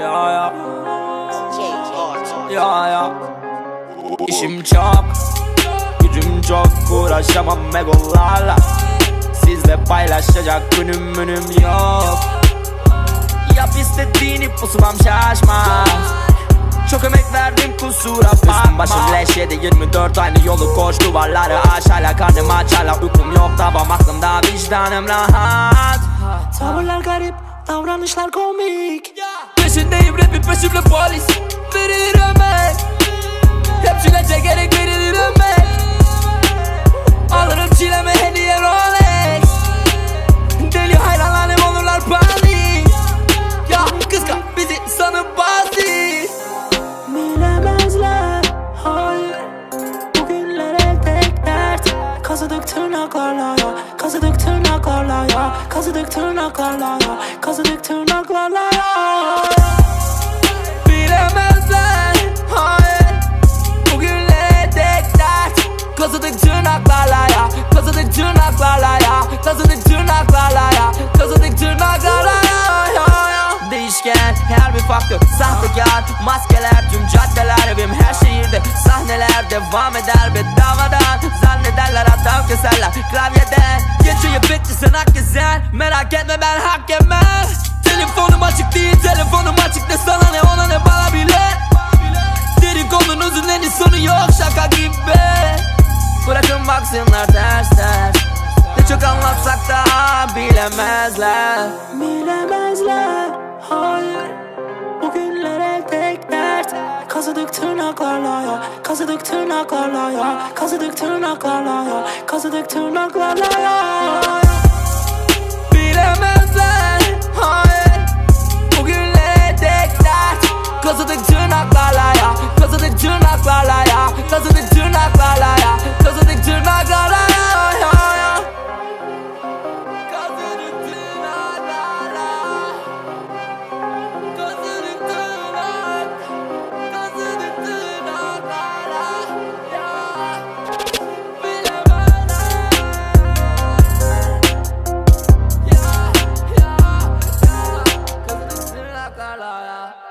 Ya ya. Ya ya. İşim çok Gücüm çok uğraşamam egolarla Sizle paylaşacak günüm münüm yok. Yap istediğini pusulam şaşmaz çok emek verdim kusura bakma. Üstüm başım leş yedi 24 aynı yolu koş. Duvarları aş Hala karnım aç hala uykum yok tabam aklımda vicdanım rahat. Tavırlar garip, davranışlar komik Peşindeyim rapin peşimde polis. Verilir emek Hepsine çekerek verilir emek Alırım çileme hediye Rolex. Deli hayranlarım olurlar panik Ya kıskan bizi sanıp basit Bilemezler, hayır. Bugünler el tek dert. Kazıdık tırnaklarla ya Kazıdık tırnaklarla ya Kazıdık tırnaklarla ya Kazıdık tırnaklarla ya bir faktör Sahtekar maskeler tüm caddeler evim her şehirde. Sahneler devam eder bedavadan. Zannederler hatta keserler klavyeden Geçiyor bitti sen hak gezer. Merak etme ben hak yemem. Telefonum açık değil telefonum açık ne sana ne ona ne bana bile. Dedikodunuzun en sonu yok şaka gibi. Bırakın baksınlar ters ters Ne çok anlatsak da bilemezler. Bilemezler, hayır Kazıdık tırnaklarla ya Kazıdık tırnaklarla ya Kazıdık tırnaklarla ya Kazıdık tırnaklarla ya. Bilemezler la la.